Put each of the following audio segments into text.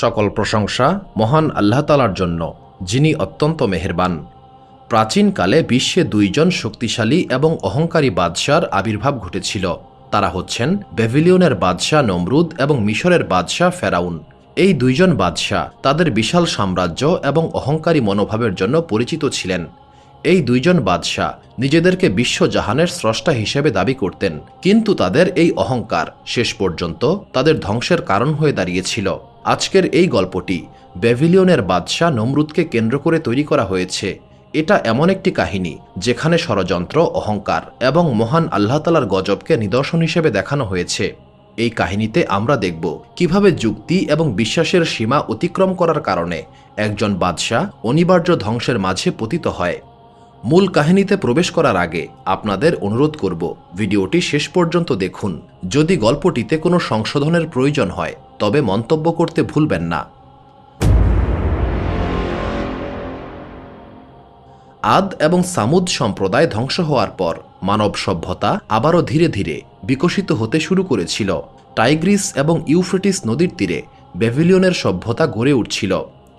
সকল প্রশংসা মহান আল্লাহ তালার জন্য, যিনি অত্যন্ত মেহেরবান। প্রাচীনকালে বিশ্বে দুইজন শক্তিশালী এবং অহংকারী বাদশার আবির্ভাব ঘটেছিল। তারা হচ্ছেন বেভিলিয়নের বাদশাহ নমরুদ এবং মিশরের বাদশাহ ফেরাউন। এই দুইজন বাদশাহ তাদের বিশাল সাম্রাজ্য এবং অহংকারী মনোভাবের জন্য পরিচিত ছিলেন। এই দুইজন বাদশাহ নিজেদেরকে বিশ্বজাহানের স্রষ্টা হিসেবে দাবি করতেন, কিন্তু তাদের এই অহংকার শেষ পর্যন্ত তাদের ধ্বংসের কারণ হয়ে দাঁড়িয়েছিল। আজকের এই গল্পটি বেভিলিয়নের বাদশাহ নমরুদকে কেন্দ্র করে তৈরি করা হয়েছে। এটা এমন একটি কাহিনী যেখানে ষড়যন্ত্র, অহংকার এবং মহান আল্লাহতালার গজবকে নিদর্শন হিসেবে দেখানো হয়েছে। এই কাহিনীতে আমরা দেখব কীভাবে যুক্তি এবং বিশ্বাসের সীমা অতিক্রম করার কারণে একজন বাদশাহ অনিবার্য ধ্বংসের মাঝে পতিত হয়। মূল কাহিনীতে প্রবেশ করার আগে আপনাদের অনুরোধ করব, ভিডিওটি শেষ পর্যন্ত দেখুন। যদি গল্পটিতে কোনো সংশোধনের প্রয়োজন হয় তবে মন্তব্য করতে ভুলবেন না। আদ এবং সামুদ সম্প্রদায় ধ্বংস হওয়ার পর মানব সভ্যতা আবারও ধীরে ধীরে বিকশিত হতে শুরু করেছিল। টাইগ্রিস এবং ইউফ্রেটিস নদীর তীরে বেভিলিয়নের সভ্যতা গড়ে উঠছিল।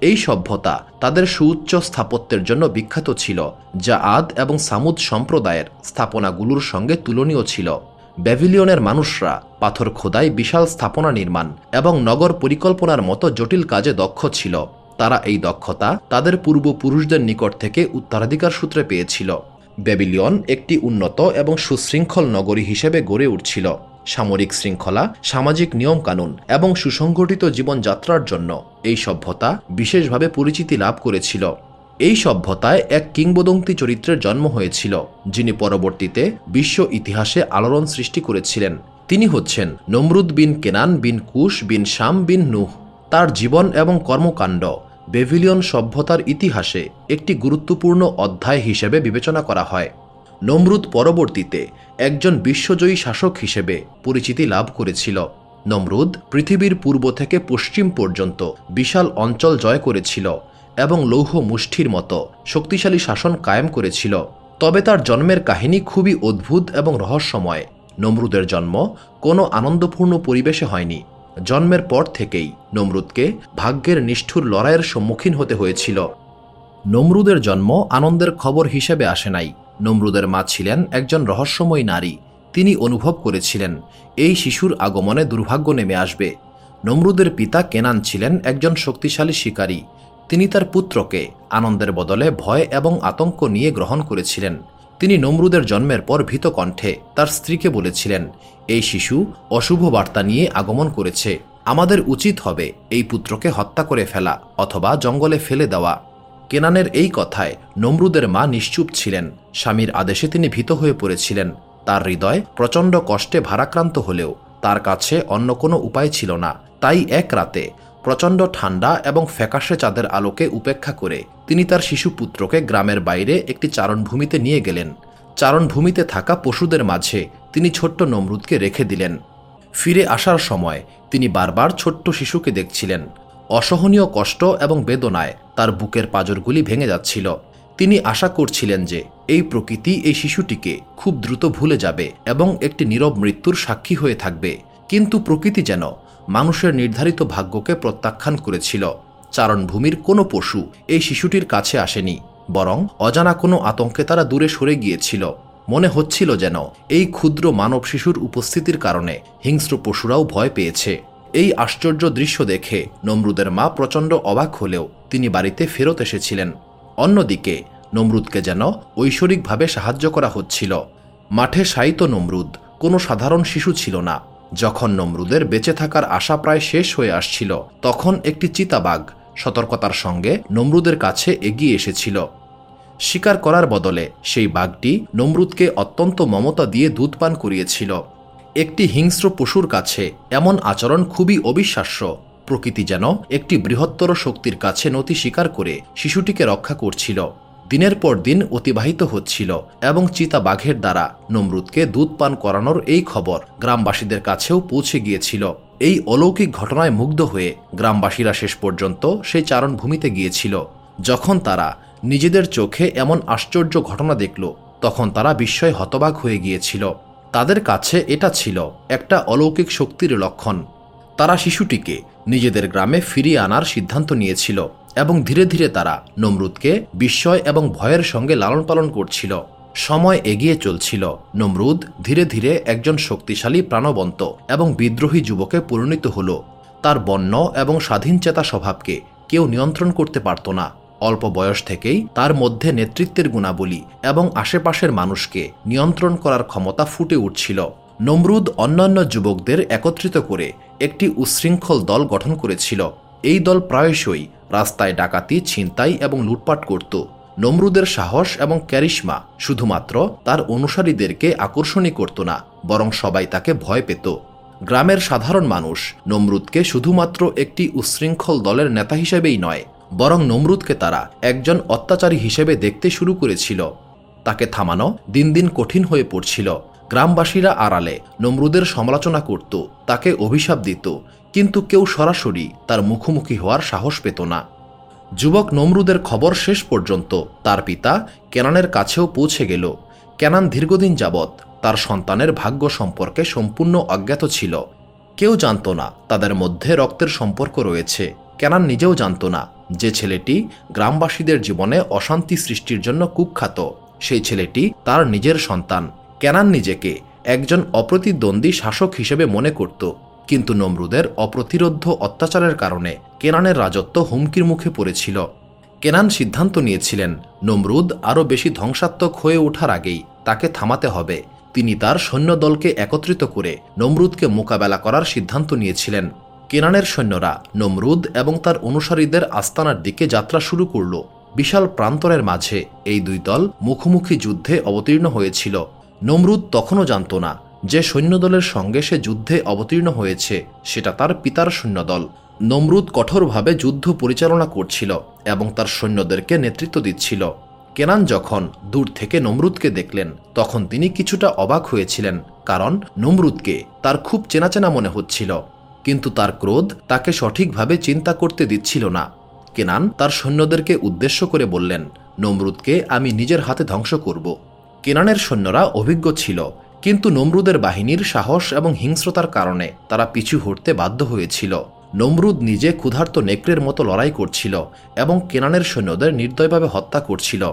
এই সভ্যতা তাদের সুউচ্চ স্থাপত্যের জন্য বিখ্যাত ছিল, যা আদ এবং সামুদ সম্প্রদায়ের স্থাপনাগুলোর সঙ্গে তুলনীয় ছিল। ব্যাভিলিয়নের মানুষরা পাথর খোদাই বিশাল স্থাপনা নির্মাণ এবং নগর পরিকল্পনার মতো জটিল কাজে দক্ষ ছিল। তারা এই দক্ষতা তাদের পূর্বপুরুষদের নিকট থেকে উত্তরাধিকার সূত্রে পেয়েছিল। ব্যাবিলিয়ন একটি উন্নত এবং সুশৃঙ্খল নগরী হিসেবে গড়ে উঠছিল। সামরিক শৃঙ্খলা, সামাজিক নিয়মকানুন এবং সুসংগঠিত জীবনযাত্রার জন্য এই সভ্যতা বিশেষভাবে পরিচিতি লাভ করেছিল। এই সভ্যতায় এক কিংবদন্তি চরিত্রের জন্ম হয়েছিল, যিনি পরবর্তীতে বিশ্ব ইতিহাসে আলোড়ন সৃষ্টি করেছিলেন। তিনি হচ্ছেন নমরুদ বিন কেনান বিন কুশ বিন শাম বিন নুহ। তার জীবন এবং কর্মকাণ্ড বেভিলিয়ন সভ্যতার ইতিহাসে একটি গুরুত্বপূর্ণ অধ্যায় হিসেবে বিবেচনা করা হয়। নমরুদ পরবর্তীতে একজন বিশ্বজয়ী শাসক হিসেবে পরিচিতি লাভ করেছিল। নমরুদ পৃথিবীর পূর্ব থেকে পশ্চিম পর্যন্ত বিশাল অঞ্চল জয় করেছিল। এবং লৌহ মুষ্ঠির মতো শক্তিশালী শাসন কায়েম করেছিল। তবে তার জন্মের কাহিনী খুবই অদ্ভুত এবং রহস্যময়। নমরুদের জন্ম কোনো আনন্দপূর্ণ পরিবেশে হয়নি। জন্মের পর থেকেই নমরুদকে ভাগ্যের নিষ্ঠুর লড়াইয়ের সম্মুখীন হতে হয়েছিল। নমরুদের জন্ম আনন্দের খবর হিসেবে আসে নাই। নমরুদের মা ছিলেন একজন রহস্যময় নারী। তিনি অনুভব করেছিলেন, এই শিশুর আগমনে দুর্ভাগ্য নেমে আসবে। নমরুদের পিতা কেনান ছিলেন একজন শক্তিশালী শিকারী। তিনি তার পুত্রকে আনন্দের বদলে ভয় এবং আতঙ্ক নিয়ে গ্রহণ করেছিলেন। তিনি নমরুদের জন্মের পর ভীত কণ্ঠে তার স্ত্রীকে বলেছিলেন, এই শিশু অশুভ বার্তা নিয়ে আগমন করেছে। আমাদের উচিত হবে এই পুত্রকে হত্যা করে ফেলা অথবা জঙ্গলে ফেলে দেওয়া। কেনানের এই কথায় নমরুদের মা নিশ্চুপ ছিলেন। স্বামীর আদেশে তিনি ভীত হয়ে পড়েছিলেন। তার হৃদয় প্রচণ্ড কষ্টে ভারাক্রান্ত হলেও তার কাছে অন্য কোনো উপায় ছিল না। তাই এক রাতে প্রচণ্ড ঠান্ডা এবং ফ্যাকাশে চাঁদের আলোকে উপেক্ষা করে তিনি তার শিশু পুত্রকে গ্রামের বাইরে একটি চারণভূমিতে নিয়ে গেলেন। চারণভূমিতে থাকা পশুদের মাঝে তিনি ছোট্ট নমরুদকে রেখে দিলেন। ফিরে আসার সময় তিনি বারবার ছোট্ট শিশুকে দেখছিলেন। অসহনীয় কষ্ট এবং বেদনায় তার বুকের পাজরগুলি ভেঙে যাচ্ছিল। তিনি আশা করছিলেন যে এই প্রকৃতি এই শিশুটিকে খুব দ্রুত ভুলে যাবে এবং একটি নীরব মৃত্যুর সাক্ষী হয়ে থাকবে। কিন্তু প্রকৃতি যেন মানুষের নির্ধারিত ভাগ্যকে প্রত্যাখ্যান করেছিল। চারণভূমির কোনো পশু এই শিশুটির কাছে আসেনি, বরং অজানা কোনো আতঙ্কে তারা দূরে সরে গিয়েছিল। মনে হচ্ছিল যেন এই ক্ষুদ্র মানব শিশুর উপস্থিতির কারণে হিংস্র পশুরাও ভয় পেয়েছে। এই আশ্চর্য দৃশ্য দেখে নমরুদের মা প্রচণ্ড অবাক হলেও তিনি বাড়িতে ফেরত এসেছিলেন। অন্যদিকে নমরুদকে যেন ঐশ্বরিকভাবে সাহায্য করা হচ্ছিল। মাঠে শায়িত নমরুদ কোনো সাধারণ শিশু ছিল না। যখন নমরুদের বেঁচে থাকার আশা প্রায় শেষ হয়ে আসছিল, তখন একটি চিতাবাঘ সতর্কতার সঙ্গে নমরুদের কাছে এগিয়ে এসেছিল। শিকার করার বদলে সেই বাঘটি নমরুদকে অত্যন্ত মমতা দিয়ে দুধ পান করিয়েছিল। একটি হিংস্র পশুর কাছে এমন আচরণ খুবই অবিশ্বাস্য। প্রকৃতি যেন একটি বৃহত্তর শক্তির কাছে নতি স্বীকার করে শিশুটিকে রক্ষা করছিল। দিনের পর দিন অতিবাহিত হচ্ছিল এবং চিতা বাঘের দ্বারা নমরুদকে দুধ পান করানোর এই খবর গ্রামবাসীদের কাছেও পৌঁছে গিয়েছিল। এই অলৌকিক ঘটনায় মুগ্ধ হয়ে গ্রামবাসীরা শেষ পর্যন্ত সেই চারণভূমিতে গিয়েছিল। যখন তারা নিজেদের চোখে এমন আশ্চর্য ঘটনা দেখল, তখন তারা বিস্ময় হতবাক হয়ে গিয়েছিল। তাদের কাছে এটা ছিল একটা অলৌকিক শক্তির লক্ষণ। তারা শিশুটিকে নিজেদের গ্রামে ফিরিয়ে আনার সিদ্ধান্ত নিয়েছিল। এবং ধীরে ধীরে তারা নমরুদকে বিস্ময় এবং ভয়ের সঙ্গে লালন পালন করছিল। সময় এগিয়ে চলছিল। নমরুদ ধীরে ধীরে একজন শক্তিশালী প্রাণবন্ত এবং বিদ্রোহী যুবকে পরিণত হল। তার বন্য এবং স্বাধীনচেতা স্বভাবকে কেউ নিয়ন্ত্রণ করতে পারত না। অল্প বয়স থেকেই তার মধ্যে নেতৃত্বের গুণাবলী এবং আশেপাশের মানুষকে নিয়ন্ত্রণ করার ক্ষমতা ফুটে উঠছিল। নমরুদ অন্যান্য যুবকদের একত্রিত করে একটি উচ্ছৃঙ্খল দল গঠন করেছিল। এই দল প্রায়শই রাস্তায় ডাকাতি, ছিনতাই এবং লুটপাট করত। নমরুদের সাহস এবং ক্যারিশমা শুধুমাত্র তার অনুসারীদেরকে আকর্ষণই করত না, বরং সবাই তাকে ভয় পেত। গ্রামের সাধারণ মানুষ নমরুদকে শুধুমাত্র একটি উচ্ছৃঙ্খল দলের নেতা হিসেবেই নয়, বরং নমরুদকে তারা একজন অত্যাচারী হিসেবে দেখতে শুরু করেছিল। তাকে থামানো দিন দিন কঠিন হয়ে পড়ছিল। গ্রামবাসীরা আড়ালে নমরুদের সমালোচনা করত, তাকে অভিশাপ দিত কিন্তু কেউ সরাসরি তার মুখোমুখি হওয়ার সাহস পেত না। যুবক নমরুদের খবর শেষ পর্যন্ত তার পিতা কেনানের কাছেও পৌঁছে গেল। কেনান দীর্ঘদিন যাবৎ তার সন্তানের ভাগ্য সম্পর্কে সম্পূর্ণ অজ্ঞাত ছিল। কেউ জানত না তাদের মধ্যে রক্তের সম্পর্ক রয়েছে। কেনান নিজেও জানত না যে ছেলেটি গ্রামবাসীদের জীবনে অশান্তি সৃষ্টির জন্য কুখ্যাত। সেই ছেলেটি তার নিজের সন্তান। কেনান নিজেকে একজন অপ্রতিদ্বন্দ্বী শাসক হিসেবে মনে করত। কিন্তু নমরুদের অপ্রতিরোধ্য অত্যাচারের কারণে কেনানের রাজত্ব হুমকির মুখে পড়েছিল। কেনান সিদ্ধান্ত নিয়েছিলেন, নমরুদ আরও বেশি ধ্বংসাত্মক হয়ে ওঠার আগেই তাকে থামাতে হবে। তিনি তার সৈন্যদলকে একত্রিত করে নমরুদকে মোকাবেলা করার সিদ্ধান্ত নিয়েছিলেন। কেনানের সৈন্যরা নমরুদ এবং তার অনুসারীদের আস্তানার দিকে যাত্রা শুরু করল। বিশাল প্রান্তরের মাঝে এই দুই দল মুখোমুখি যুদ্ধে অবতীর্ণ হয়েছিল। নমরুদ তখনও জানত না যে সৈন্যদলের সঙ্গে সে যুদ্ধে অবতীর্ণ হয়েছে, সেটা তার পিতার সৈন্যদল। নমরুদ কঠোরভাবে যুদ্ধ পরিচালনা করছিল এবং তার সৈন্যদেরকে নেতৃত্ব দিচ্ছিল। কেনান যখন দূর থেকে নমরুদকে দেখলেন, তখন তিনি কিছুটা অবাক হয়েছিলেন, কারণ নমরুদকে তার খুব চেনা চেনা মনে হচ্ছিল। কিন্তু তার ক্রোধ তাকে সঠিকভাবে চিন্তা করতে দিচ্ছিল না। কেনান তার সৈন্যদেরকে উদ্দেশ্য করে বললেন, নমরুদকে আমি নিজের হাতে ধ্বংস করব। কেনানের সৈন্যরা অভিজ্ঞ ছিল কিন্তু নমরুদের বাহিনীর সাহস এবং হিংস্রতার কারণে তারা পিছু হটতে বাধ্য হয়েছিল। নমরুদ নিজে ক্ষুধার্ত নেকড়ের মতো লড়াই করছিল এবং কেনানের সৈন্যদের নির্দয়ভাবে হত্যা করছিল।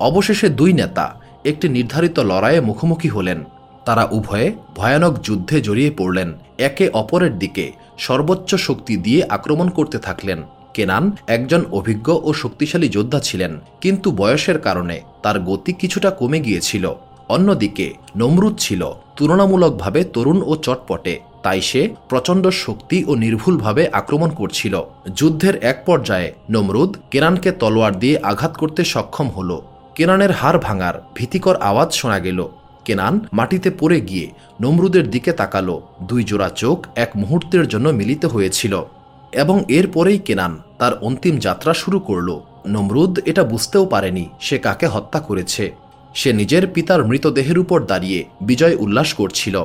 অবশেষে দুই নেতা একটি নির্ধারিত লড়াইয়ে মুখোমুখি হলেন। তারা উভয়ে ভয়ানক যুদ্ধে জড়িয়ে পড়লেন। একে অপরের দিকে সর্বোচ্চ শক্তি দিয়ে আক্রমণ করতে থাকলেন। কেনান একজন অভিজ্ঞ ও শক্তিশালী যোদ্ধা ছিলেন, কিন্তু বয়সের কারণে তার গতি কিছুটা কমে গিয়েছিল। অন্যদিকে, নমরুদ ছিল তুলনামূলকভাবে তরুণ ও চটপটে, তাই সে প্রচণ্ড শক্তি ও নির্ভুলভাবে আক্রমণ করছিল। যুদ্ধের এক পর্যায়ে, নমরুদ কেনানকে তলোয়ার দিয়ে আঘাত করতে সক্ষম হল। কেনানের হাড় ভাঙার ভীতিকর আওয়াজ শোনা গেল। কেনান মাটিতে পড়ে গিয়ে নমরুদের দিকে তাকালো। দুই জোড়া চোখ এক মুহূর্তের জন্য মিলিত হয়েছিল। এবং এরপরেই কেনান তার অন্তিম যাত্রা শুরু করল। নমরুদ এটা বুঝতেও পারেনি সে কাকে হত্যা করেছে। সে নিজের পিতার মৃতদেহের উপর দাঁড়িয়ে বিজয় উল্লাস করছিল।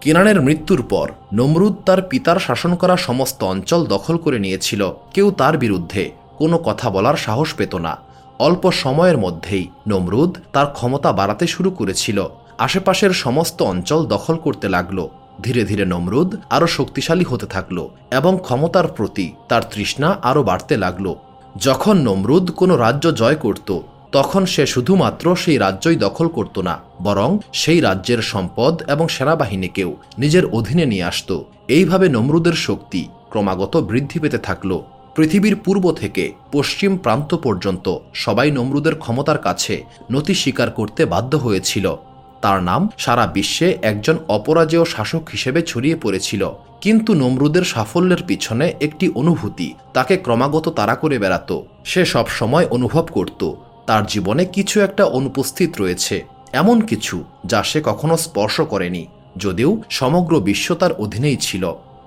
কেনানের মৃত্যুর পর নমরুদ তার পিতার শাসন করা সমস্ত অঞ্চল দখল করে নিয়েছিল। কেউ তার বিরুদ্ধে কোনো কথা বলার সাহস পেত না। অল্প সময়ের মধ্যেই নমরুদ তার ক্ষমতা বাড়াতে শুরু করেছিল। আশেপাশের সমস্ত অঞ্চল দখল করতে লাগল। ধীরে ধীরে নমরুদ আরও শক্তিশালী হতে থাকল এবং ক্ষমতার প্রতি তার তৃষ্ণা আরও বাড়তে লাগল। যখন নমরুদ কোনো রাজ্য জয় করত তখন সে শুধুমাত্র সেই রাজ্যই দখল করত না, বরং সেই রাজ্যের সম্পদ এবং সেনাবাহিনীকেও নিজের অধীনে নিয়ে আসত। এইভাবে নমরুদের শক্তি ক্রমাগত বৃদ্ধি পেতে থাকল। পৃথিবীর পূর্ব থেকে পশ্চিম প্রান্ত পর্যন্ত সবাই নমরুদের ক্ষমতার কাছে নতি স্বীকার করতে বাধ্য হয়েছিল। তার নাম সারা বিশ্বে একজন অপরাজেয় শাসক হিসেবে ছড়িয়ে পড়েছিল। কিন্তু নমরুদের সাফল্যের পিছনে একটি অনুভূতি তাকে ক্রমাগত তাড়া করে বেড়াত। সে সব সময় অনুভব করত তার জীবনে কিছু একটা অনুপস্থিত রয়েছে, এমন কিছু যা সে কখনো স্পর্শ করেনি, যদিও সমগ্র বিশ্ব তার অধীনেই ছিল।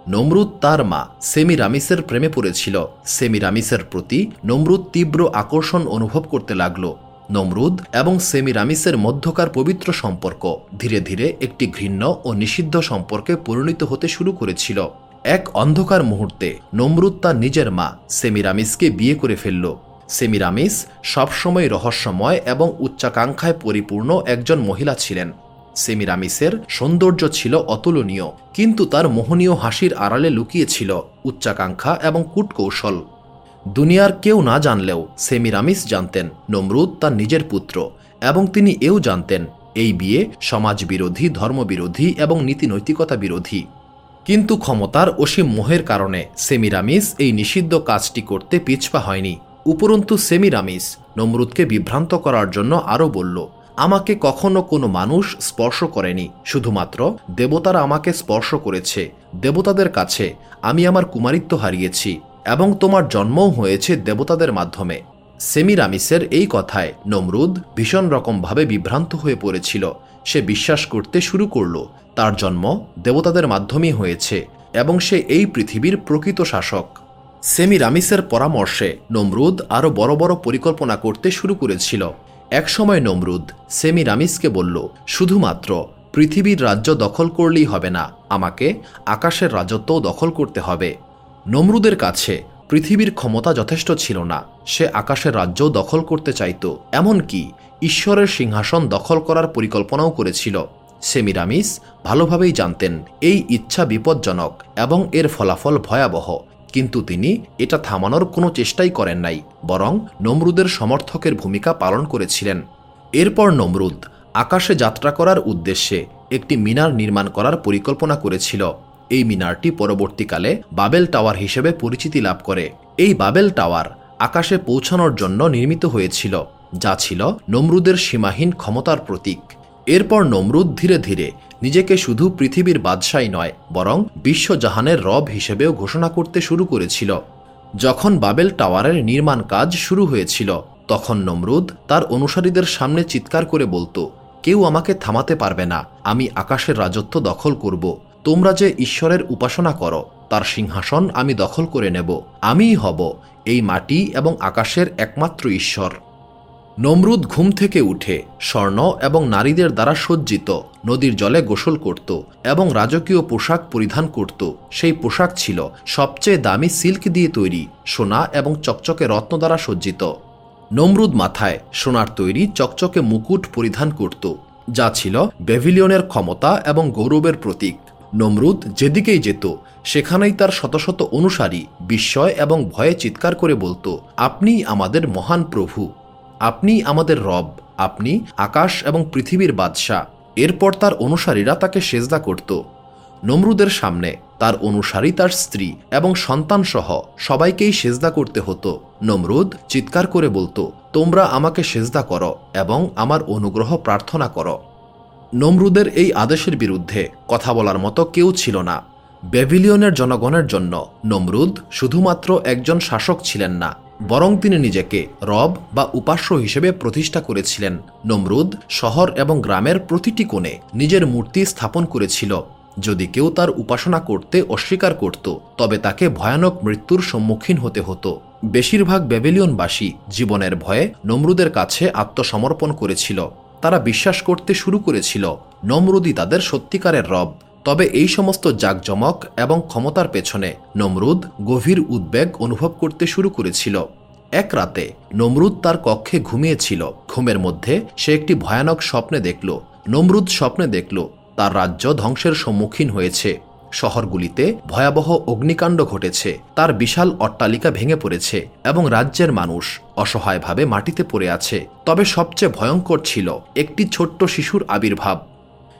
নমরুদ তার মা সেমিরামিসের প্রেমে পড়েছিল। সেমিরামিসের প্রতি নমরুদ তীব্র আকর্ষণ অনুভব করতে লাগল। নমরুদ এবং সেমিরামিসের মধ্যকার পবিত্র সম্পর্ক ধীরে ধীরে একটি ঘৃণ্য ও নিষিদ্ধ সম্পর্কে পরিণত হতে শুরু করেছিল। এক অন্ধকার মুহূর্তে নমরুদ তার নিজের মা সেমিরামিসকে বিয়ে করে ফেলল। সেমিরামিস সবসময় রহস্যময় এবং উচ্চাকাঙ্ক্ষায় পরিপূর্ণ একজন মহিলা ছিলেন। সেমিরামিসের সৌন্দর্য ছিল অতুলনীয়, কিন্তু তার মোহনীয় হাসির আড়ালে লুকিয়েছিল উচ্চাকাঙ্ক্ষা এবং কূটকৌশল। দুনিয়ার কেউ না জানলেও সেমিরামিস জানতেন নমরুদ তার নিজের পুত্র এবং তিনি এও জানতেন এই বিয়ে সমাজ বিরোধী ধর্মবিরোধী এবং নীতিনৈতিকতা বিরোধী। কিন্তু ক্ষমতার অসীম মোহের কারণে সেমিরামিস এই নিষিদ্ধ কাজটি করতে পিছপা হয়নি। উপরন্তু সেমিরামিস নমরুদকে বিভ্রান্ত করার জন্য আরও বলল, আমাকে কখনো কোনো মানুষ স্পর্শ করেনি, শুধুমাত্র দেবতারা আমাকে স্পর্শ করেছে। দেবতাদের কাছে আমি আমার কুমারিত্ব হারিয়েছি এবং তোমার জন্মও হয়েছে দেবতাদের মাধ্যমে। সেমিরামিসের এই কথায় নমরুদ ভীষণ রকমভাবে বিভ্রান্ত হয়ে পড়েছিল। সে বিশ্বাস করতে শুরু করল, তার জন্ম দেবতাদের মাধ্যমেই হয়েছে এবং সে এই পৃথিবীর প্রকৃত শাসক। সেমিরামিসের পরামর্শে নমরুদ আরও বড় বড় পরিকল্পনা করতে শুরু করেছিল। একসময় নমরুদ সেমিরামিসকে বলল, শুধুমাত্র পৃথিবীর রাজ্য দখল করলেই হবে না, আমাকে আকাশের রাজত্বও দখল করতে হবে। নমরুদের কাছে পৃথিবীর ক্ষমতা যথেষ্ট ছিল না, সে আকাশের রাজ্যও দখল করতে চাইত, এমনকি ঈশ্বরের সিংহাসন দখল করার পরিকল্পনাও করেছিল। সেমিরামিস ভালোভাবেই জানতেন, এই ইচ্ছা বিপজ্জনক এবং এর ফলাফল ভয়াবহ। কিন্তু তিনি এটা থামানোর কোনো চেষ্টাই করেন নাই, বরং নমরুদের সমর্থকের ভূমিকা পালন করেছিলেন। এরপর নমরুদ আকাশে যাত্রা করার উদ্দেশ্যে একটি মিনার নির্মাণ করার পরিকল্পনা করেছিল। এই মিনারটি পরবর্তীকালে বাবেল টাওয়ার হিসেবে পরিচিতি লাভ করে। এই বাবেল টাওয়ার আকাশে পৌঁছানোর জন্য নির্মিত হয়েছিল, যা ছিল নমরুদের সীমাহীন ক্ষমতার প্রতীক। এরপর নমরুদ ধীরে ধীরে নিজেকে শুধু পৃথিবীর বাদশাই নয়, বরং বিশ্বজাহানের রব হিসেবেও ঘোষণা করতে শুরু করেছিল। যখন বাবেল টাওয়ারের নির্মাণ কাজ শুরু হয়েছিল, তখন নমরুদ তার অনুসারীদের সামনে চিৎকার করে বলতো, কেউ আমাকে থামাতে পারবে না, আমি আকাশের রাজত্ব দখল করব। তোমরা যে ঈশ্বরের উপাসনা করো, তার সিংহাসন আমি দখল করে নেব। আমিই হব এই মাটি এবং আকাশের একমাত্র ঈশ্বর। নমরুদ ঘুম থেকে উঠে স্বর্ণ এবং নারীদের দ্বারা সজ্জিত, নদীর জলে গোসল করত এবং রাজকীয় পোশাক পরিধান করত। সেই পোশাক ছিল সবচেয়ে দামি সিল্ক দিয়ে তৈরি, সোনা এবং চকচকে রত্ন দ্বারা সজ্জিত। নমরুদ মাথায় সোনার তৈরি চকচকে মুকুট পরিধান করত, যা ছিল বেভিলিয়নের ক্ষমতা এবং গৌরবের প্রতীক। নমরুদ যেদিকেই যেত, সেখানেই তার শত শত অনুসারী, বিস্ময় এবং ভয়ে চিৎকার করে বলতো, আপনিই আমাদের মহান প্রভু। আপনি আমাদের রব, আপনি আকাশ এবং পৃথিবীর বাদশাহ। এরপর তার অনুসারীরা তাকে সেজদা করত। নমরুদের সামনে তার অনুসারী তার স্ত্রী এবং সন্তানসহ সবাইকেই সেজদা করতে হতো। নমরুদ চিৎকার করে বলতো, তোমরা আমাকে সেজদা করো এবং আমার অনুগ্রহ প্রার্থনা করো। নমরুদের এই আদেশের বিরুদ্ধে কথা বলার মতো কেউ ছিল না। বেভিলিয়নের জনগণের জন্য নমরুদ শুধুমাত্র একজন শাসক ছিলেন না বরং তিনি নিজেকে রব বা উপাস্য হিসেবে প্রতিষ্ঠা করেছিলেন। নমরুদ শহর এবং গ্রামের প্রতিটি কোণে নিজের মূর্তি স্থাপন করেছিল। যদি কেউ তার উপাসনা করতে অস্বীকার করত, তবে তাকে ভয়ানক মৃত্যুর সম্মুখীন হতে হতো। বেশিরভাগ বেবিলিয়নবাসী জীবনের ভয়ে নমরুদের কাছে আত্মসমর্পণ করেছিল। তারা বিশ্বাস করতে শুরু করেছিল নমরুদি তাদের সত্যিকারের রব। তবে এই সমস্ত জাকজমক এবং ক্ষমতার পেছনে নমরুদ গভীর উদ্বেগ অনুভব করতে শুরু করেছিল। এক রাতে নমরুদ তার কক্ষে ঘুমিয়েছিল। ঘুমের মধ্যে সে একটি ভয়ানক স্বপ্নে দেখল। নমরুদ স্বপ্নে দেখল, তার রাজ্য ধ্বংসের সম্মুখীন হয়েছে। শহরগুলিতে ভয়াবহ অগ্নিকাণ্ড ঘটেছে। তার বিশাল অট্টালিকা ভেঙে পড়েছে এবং রাজ্যের মানুষ অসহায়ভাবে মাটিতে পড়ে আছে। তবে সবচেয়ে ভয়ঙ্কর ছিল একটি ছোট্ট শিশুর আবির্ভাব।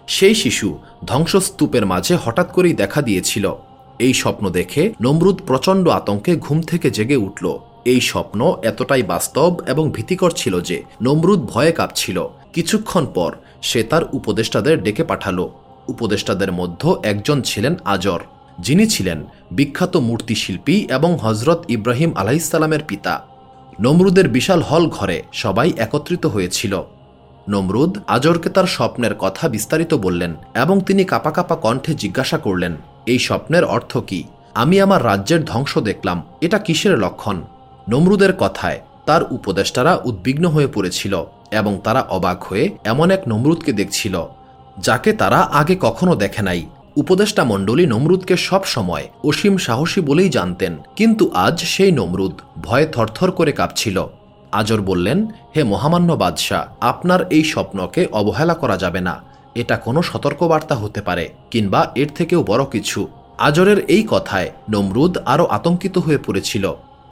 সেই শিশু ধ্বংসস্তূপের মাঝে হঠাৎ করেই দেখা দিয়েছিল। এই স্বপ্ন দেখে নমরুদ প্রচণ্ড আতঙ্কে ঘুম থেকে জেগে উঠল। এই স্বপ্ন এতটাই বাস্তব এবং ভীতিকর ছিল যে নমরুদ ভয়ে কাঁপছিল। কিছুক্ষণ পর সে তার উপদেষ্টাদের ডেকে পাঠালো। উপদেষ্টাদের মধ্যে একজন ছিলেন আজর। যিনি ছিলেন বিখ্যাত মূর্তিশিল্পী এবং হজরত ইব্রাহিম আলাইসাল্লামের পিতা। নমরুদের বিশাল হল ঘরে সবাই একত্রিত হয়েছিল। নমরুদ আজরকে তার স্বপ্নের কথা বিস্তারিত বললেন এবং তিনি কাপা কাপা কণ্ঠে জিজ্ঞাসা করলেন, এই স্বপ্নের অর্থ কি? আমি আমার রাজ্যের ধ্বংস দেখলাম, এটা কিসের লক্ষণ? নমরুদের কথায় তার উপদেষ্টারা উদ্বিগ্ন হয়ে পড়েছিল এবং তারা অবাক হয়ে এমন এক নমরুদকে দেখছিল, যাকে তারা আগে কখনো দেখে নাই। উপদেষ্টা মণ্ডলী নমরুদকে সব সময় অসীম সাহসী বলেই জানতেন, কিন্তু আজ সেই নমরুদ ভয়ে থরথর করে কাঁপছিল। আজর বললেন, হে মহামান্য বাদশাহ, আপনার এই স্বপ্নকে অবহেলা করা যাবে না। এটা কোনো সতর্কবার্তা হতে পারে, কিংবা এর থেকেও বড় কিছু। আজরের এই কথায় নমরুদ আরও আতঙ্কিত হয়ে পড়েছিল,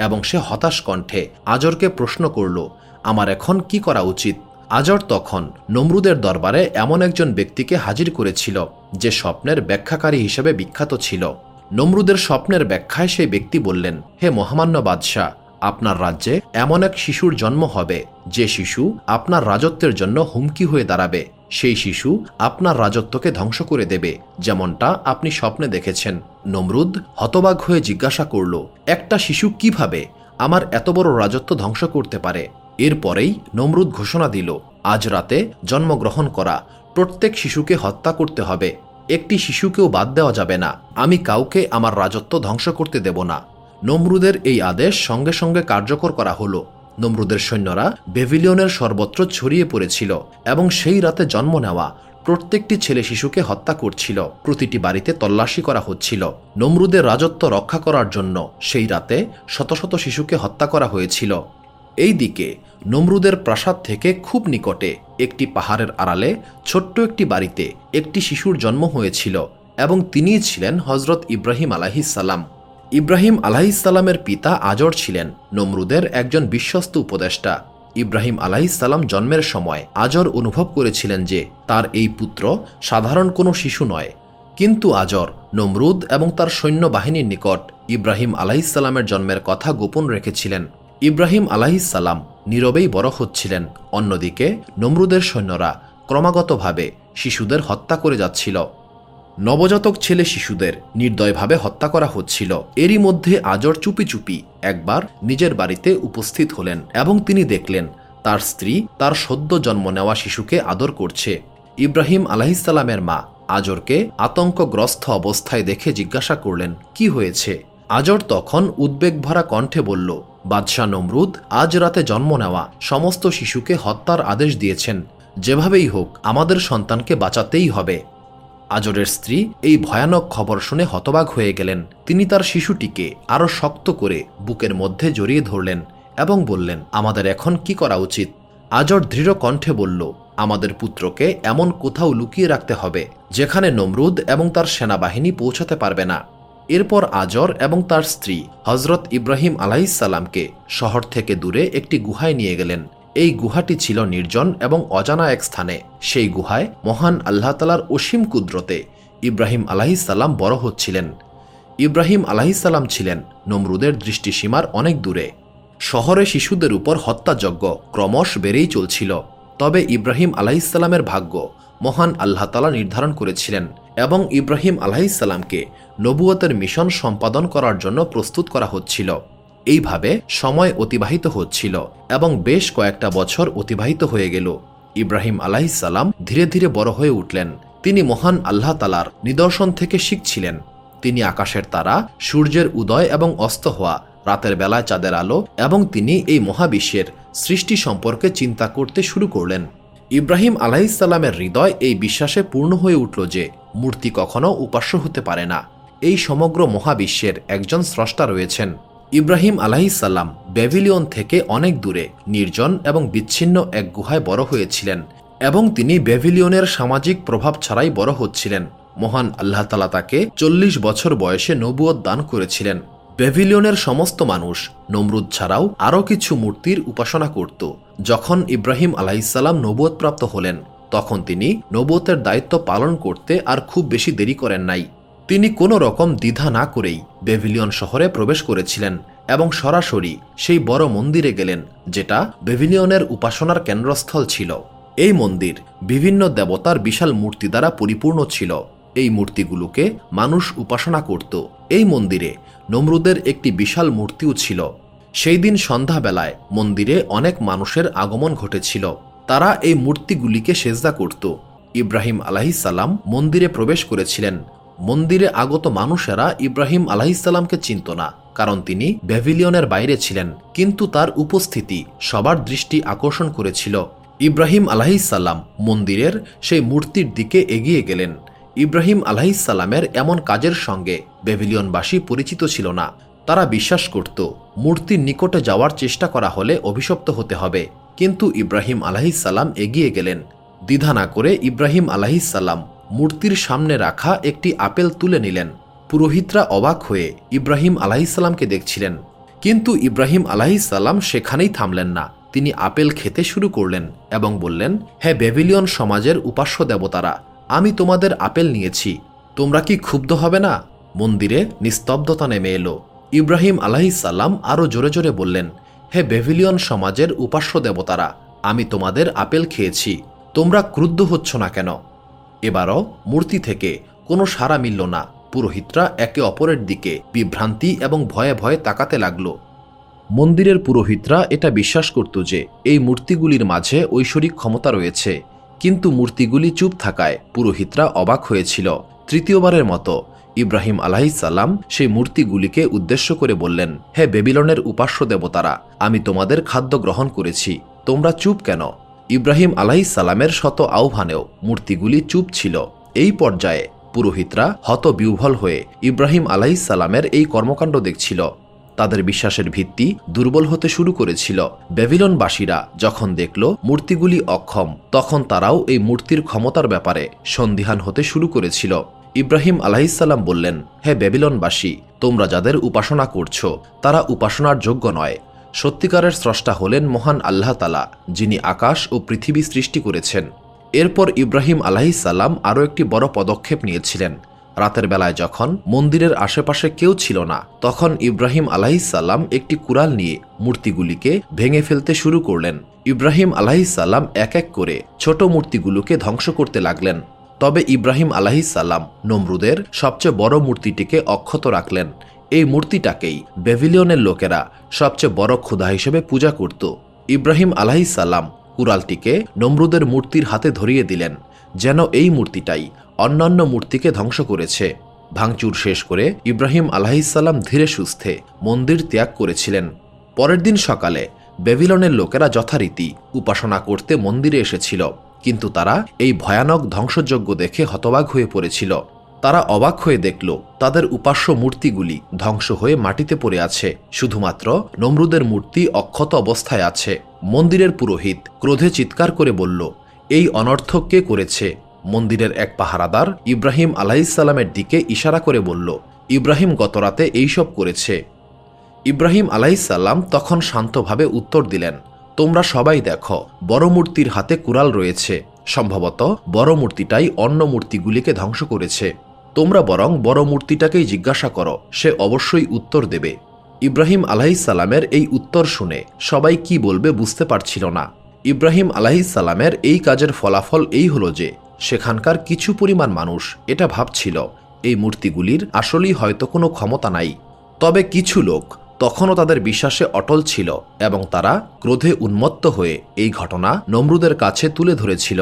এবং সে হতাশ কণ্ঠে আজরকে প্রশ্ন করল, আমার এখন কি করা উচিত? আজর তখন নমরুদের দরবারে এমন একজন ব্যক্তিকে হাজির করেছিল, যে স্বপ্নের ব্যাখ্যাকারী হিসেবে বিখ্যাত ছিল। নমরুদের স্বপ্নের ব্যাখ্যায় সেই ব্যক্তি বললেন, হে মহামান্য বাদশাহ আপনার রাজ্যে এমন এক শিশুর জন্ম হবে, যে শিশু আপনার রাজত্বের জন্য হুমকি হয়ে দাঁড়াবে। সেই শিশু আপনার রাজত্বকে ধ্বংস করে দেবে, যেমনটা আপনি স্বপ্নে দেখেছেন। নমরুদ হতবাক হয়ে জিজ্ঞাসা করল, একটা শিশু কীভাবে আমার এত বড় রাজত্ব ধ্বংস করতে পারে? এরপরেই নমরুদ ঘোষণা দিল, আজ রাতে জন্মগ্রহণ করা, প্রত্যেক শিশুকে হত্যা করতে হবে। একটি শিশুকেও বাদ দেওয়া যাবে না। আমি কাউকে আমার রাজত্ব ধ্বংস করতে দেব না। নমরুদের এই আদেশ সঙ্গে সঙ্গে কার্যকর করা হলো। নমরুদের সৈন্যরা বেভিলিয়নের সর্বত্র ছড়িয়ে পড়েছিল এবং সেই রাতে জন্ম নেওয়া প্রত্যেকটি ছেলে শিশুকে হত্যা করছিল। প্রতিটি বাড়িতে তল্লাশি করা হচ্ছিল। নমরুদের রাজত্ব রক্ষা করার জন্য সেই রাতে শত শত শিশুকে হত্যা করা হয়েছিল। এই দিকে নমরুদের প্রাসাদ থেকে খুব নিকটে একটি পাহাড়ের আড়ালে ছোট্ট একটি বাড়িতে একটি শিশুর জন্ম হয়েছিল এবং তিনিই ছিলেন হজরত ইব্রাহিম আলাহিসাল্লাম ইব্রাহিম আলাহিসাল্লামের পিতা আজর ছিলেন, নমরুদের একজন বিশ্বস্ত উপদেষ্টা। ইব্রাহিম আলাহিসাল্লাম জন্মের সময় আজর অনুভব করেছিলেন যে তার এই পুত্র সাধারণ কোনো শিশু নয়। কিন্তু আজর, নমরুদ এবং তার সৈন্যবাহিনীর নিকট ইব্রাহিম আলাহিসাল্লামের জন্মের কথা গোপন রেখেছিলেন। ইব্রাহিম আলাহিসাল্লাম নীরবেই বড় হচ্ছিলেন, অন্যদিকে নমরুদের সৈন্যরা ক্রমাগতভাবে শিশুদের হত্যা করে যাচ্ছিল। নবজাতক ছেলে শিশুদের নির্দয়ভাবে হত্যা করা হচ্ছিল। এরই মধ্যে আজর চুপি চুপি একবার নিজের বাড়িতে উপস্থিত হলেন এবং তিনি দেখলেন, তার স্ত্রী তার সদ্য জন্ম নেওয়া শিশুকে আদর করছে। ইব্রাহিম আলাহিসাল্লামের মা আজরকে আতঙ্কগ্রস্ত অবস্থায় দেখে জিজ্ঞাসা করলেন, কি হয়েছে? আজর তখন উদ্বেগ ভরা কণ্ঠে বলল, বাদশাহ নমরুদ, আজ রাতে জন্ম নেওয়া সমস্ত শিশুকে হত্যার আদেশ দিয়েছেন। যেভাবেই হোক, আমাদের সন্তানকে বাঁচাতেই হবে। আজরের স্ত্রী এই ভয়ানক খবর শুনে হতবাক হয়ে গেলেন। তিনি তার শিশুটিকে আরও শক্ত করে বুকের মধ্যে জড়িয়ে ধরলেন এবং বললেন, আমাদের এখন কি করা উচিত? আজর দৃঢ় কণ্ঠে বলল, আমাদের পুত্রকে এমন কোথাও লুকিয়ে রাখতে হবে, যেখানে নমরুদ এবং তার সেনাবাহিনী পৌঁছাতে পারবে না। এরপর আজর এবং তার স্ত্রী হজরত ইব্রাহিম আলাহিসাল্লামকে শহর থেকে দূরে একটি গুহায় নিয়ে গেলেন। এই গুহাটি ছিল নির্জন এবং অজানা এক স্থানে। সেই গুহায় মহান আল্লাহ তালার অসীম কুদরতে ইব্রাহিম আলাহিসাল্লাম বড় হচ্ছিলেন। ইব্রাহিম আলাহিসাল্লাম ছিলেন নমরুদের দৃষ্টিসীমার অনেক দূরে। শহরে শিশুদের উপর হত্যাযজ্ঞ ক্রমশ বেড়েই চলছিল। তবে ইব্রাহিম আলাহিসাল্লামের ভাগ্য মহান আল্লাহ তালা নির্ধারণ করেছিলেন এবং ইব্রাহিম আলাহিসাল্লামকে নবুয়তের মিশন সম্পাদন করার জন্য প্রস্তুত করা হচ্ছিল। এইভাবে সময় অতিবাহিত হচ্ছিল এবং বেশ কয়েকটা বছর অতিবাহিত হয়ে গেল। ইব্রাহিম আলাহিসাল্লাম ধীরে ধীরে বড় হয়ে উঠলেন। তিনি মহান আল্লাহ তালার নিদর্শন থেকে শিখছিলেন। তিনি আকাশের তারা, সূর্যের উদয় এবং অস্ত হওয়া, রাতের বেলায় চাঁদের আলো এবং তিনি এই মহাবিশ্বের সৃষ্টি সম্পর্কে চিন্তা করতে শুরু করলেন। ইব্রাহিম আলাহিসাল্লামের হৃদয় এই বিশ্বাসে পূর্ণ হয়ে উঠল যে মূর্তি কখনো উপাস্য হতে পারে না। এই সমগ্র মহাবিশ্বের একজন স্রষ্টা রয়েছেন। ইব্রাহিম আলাহিসাল্লাম ব্যাভিলিয়ন থেকে অনেক দূরে, নির্জন এবং বিচ্ছিন্ন এক গুহায় বড় হয়েছিলেন এবং তিনি ব্যাভিলিয়নের সামাজিক প্রভাব ছাড়াই বড় হচ্ছিলেন। মহান আল্লাহ তালা তাকে চল্লিশ বছর বয়সে নবুয়ত দান করেছিলেন। ব্যাভিলিয়নের সমস্ত মানুষ নমরুদ ছাড়াও আরও কিছু মূর্তির উপাসনা করত। যখন ইব্রাহিম আলাহিসাল্লাম নবুয়ত প্রাপ্ত হলেন, তখন তিনি নবুয়তের দায়িত্ব পালন করতে আর খুব বেশি দেরি করেন নাই। তিনি কোনো রকম দ্বিধা না করেই বেভিলিয়ন শহরে প্রবেশ করেছিলেন এবং সরাসরি সেই বড় মন্দিরে গেলেন, যেটা বেভিলিয়নের উপাসনার কেন্দ্রস্থল ছিল। এই মন্দির বিভিন্ন দেবতার বিশাল মূর্তি দ্বারা পরিপূর্ণ ছিল। এই মূর্তিগুলোকে মানুষ উপাসনা করত। এই মন্দিরে নমরুদের একটি বিশাল মূর্তিও ছিল। সেই দিন সন্ধ্যাবেলায় মন্দিরে অনেক মানুষের আগমন ঘটেছিল। তারা এই মূর্তিগুলিকে সেজদা করত। ইব্রাহিম আলাহিসাল্লাম মন্দিরে প্রবেশ করেছিলেন। মন্দিরে আগত মানুষেরা ইব্রাহিম আলাহিসাল্লামকে চিনত না, কারণ তিনি ব্যাভিলিয়নের বাইরে ছিলেন, কিন্তু তার উপস্থিতি সবার দৃষ্টি আকর্ষণ করেছিল। ইব্রাহিম আলাহিসাল্লাম মন্দিরের সেই মূর্তির দিকে এগিয়ে গেলেন। ইব্রাহিম আলাহিসাল্লামের এমন কাজের সঙ্গে ব্যাভিলিয়নবাসী পরিচিত ছিল না। তারা বিশ্বাস করত, মূর্তির নিকটে যাওয়ার চেষ্টা করা হলে অভিশপ্ত হতে হবে। কিন্তু ইব্রাহিম আলাহিসাল্লাম এগিয়ে গেলেন। দ্বিধা না করে ইব্রাহিম আলাহিসাল্লাম মূর্তির সামনে রাখা একটি আপেল তুলে নিলেন। পুরোহিতরা অবাক হয়ে ইব্রাহিম আলাহিসাল্লামকে দেখছিলেন। কিন্তু ইব্রাহিম আলাহিসাল্লাম সেখানেই থামলেন না। তিনি আপেল খেতে শুরু করলেন এবং বললেন হ্যাঁ বেভিলিয়ন সমাজের উপাস্য দেবতারা, আমি তোমাদের আপেল নিয়েছি। তোমরা কি ক্ষুব্ধ হবে না? মন্দিরে নিস্তব্ধতা নেমে এলো। ইব্রাহিম আলাহিসাল্লাম আরও জোরে জোরে বললেন, হে বেভিলিয়ন সমাজের উপাস্য দেবতারা, আমি তোমাদের আপেল খেয়েছি। তোমরা ক্রুদ্ধ হচ্ছ না কেন? এবারও মূর্তি থেকে কোনো সাড়া মিলল না। পুরোহিতরা একে অপরের দিকে বিভ্রান্তি এবং ভয়ে ভয়ে তাকাতে লাগল। মন্দিরের পুরোহিতরা এটা বিশ্বাস করত যে এই মূর্তিগুলির মাঝে ঐশ্বরিক ক্ষমতা রয়েছে। কিন্তু মূর্তিগুলি চুপ থাকায় পুরোহিতরা অবাক হয়েছিল। তৃতীয়বারের মতো ইব্রাহিম আলাহিসাল্লাম সেই মূর্তিগুলিকে উদ্দেশ্য করে বললেন, হে বেবিলনের উপাস্য দেবতারা, আমি তোমাদের খাদ্য গ্রহণ করেছি। তোমরা চুপ কেন? ইব্রাহিম আলাহিসাল্লামের শত আহ্বানেও মূর্তিগুলি চুপ ছিল। এই পর্যায়ে পুরোহিতরা হত বিহ্বল হয়ে ইব্রাহিম আলাহিসাল্লামের এই কর্মকাণ্ড দেখছিল। তাদের বিশ্বাসের ভিত্তি দুর্বল হতে শুরু করেছিল। বেভিলনবাসীরা যখন দেখল মূর্তিগুলি অক্ষম, তখন তারাও এই মূর্তির ক্ষমতার ব্যাপারে সন্দিহান হতে শুরু করেছিল। ইব্রাহিম আলাহিসাল্লাম বললেন, হে বেবিলনবাসী তোমরা যাদের উপাসনা করছ, তারা উপাসনার যোগ্য নয়। সত্যিকারের স্রষ্টা হলেন মহান আল্লাহ তালা, যিনি আকাশ ও পৃথিবী সৃষ্টি করেছেন। এরপর ইব্রাহিম আলাহিসাল্লাম আরও একটি বড় পদক্ষেপ নিয়েছিলেন। রাতের বেলায় যখন মন্দিরের আশেপাশে কেউ ছিল না, তখন ইব্রাহিম আলাহিসাল্লাম একটি কুড়াল নিয়ে মূর্তিগুলিকে ভেঙে ফেলতে শুরু করলেন। ইব্রাহিম আলাহিসাল্লাম এক এক করে ছোট মূর্তিগুলোকে ধ্বংস করতে লাগলেন। তবে ইব্রাহিম আলাহিসাল্লাম নমরুদের সবচেয়ে বড় মূর্তিটিকে অক্ষত রাখলেন। এই মূর্তিটাকেই বেভিলিয়নের লোকেরা সবচেয়ে বড় ক্ষুধা হিসেবে পূজা করত। ইব্রাহিম আলাহিসাল্লাম কুড়ালটিকে নমরুদের মূর্তির হাতে ধরিয়ে দিলেন, যেন এই মূর্তিটাই অন্যান্য মূর্তিকে ধ্বংস করেছে। ভাঙচুর শেষ করে ইব্রাহিম আলাহিসাল্লাম ধীরে সুস্থে মন্দির ত্যাগ করেছিলেন। পরের দিন সকালে বেভিলনের লোকেরা যথারীতি উপাসনা করতে মন্দিরে এসেছিল, কিন্তু তারা এই ভয়ানক ধ্বংসযজ্ঞ দেখে হতবাক হয়ে পড়েছিল। তারা অবাক হয়ে দেখল, তাদের উপাস্য মূর্তিগুলি ধ্বংস হয়ে মাটিতে পড়ে আছে। শুধুমাত্র নমরুদের মূর্তি অক্ষত অবস্থায় আছে। মন্দিরের পুরোহিত ক্রোধে চিৎকার করে বলল, এই অনর্থক কে করেছে? মন্দিরের এক পাহারাদার ইব্রাহিম আলাইসাল্লামের দিকে ইশারা করে বলল, ইব্রাহিম গতরাতে এইসব করেছে। ইব্রাহিম আলাইসাল্লাম তখন শান্তভাবে উত্তর দিলেন, তোমরা সবাই দেখো, বড় মূর্তির হাতে কুড়াল রয়েছে। সম্ভবত বড় মূর্তিটাই অন্য মূর্তিগুলিকে ধ্বংস করেছে। তোমরা বরং বড় মূর্তিটাকেই জিজ্ঞাসা করো, সে অবশ্যই উত্তর দেবে। ইব্রাহিম আলাহিসাল্লামের এই উত্তর শুনে সবাই কি বলবে বুঝতে পারছিল না। ইব্রাহিম আলাহিসাল্লামের এই কাজের ফলাফল এই হলো যে, সেখানকার কিছু পরিমাণ মানুষ এটা ভাবছিল, এই মূর্তিগুলির আসলেই হয়তো কোনো ক্ষমতা নাই। তবে কিছু লোক তখনও তাদের বিশ্বাসে অটল ছিল এবং তারা ক্রোধে উন্মত্ত হয়ে এই ঘটনা নমরুদের কাছে তুলে ধরেছিল।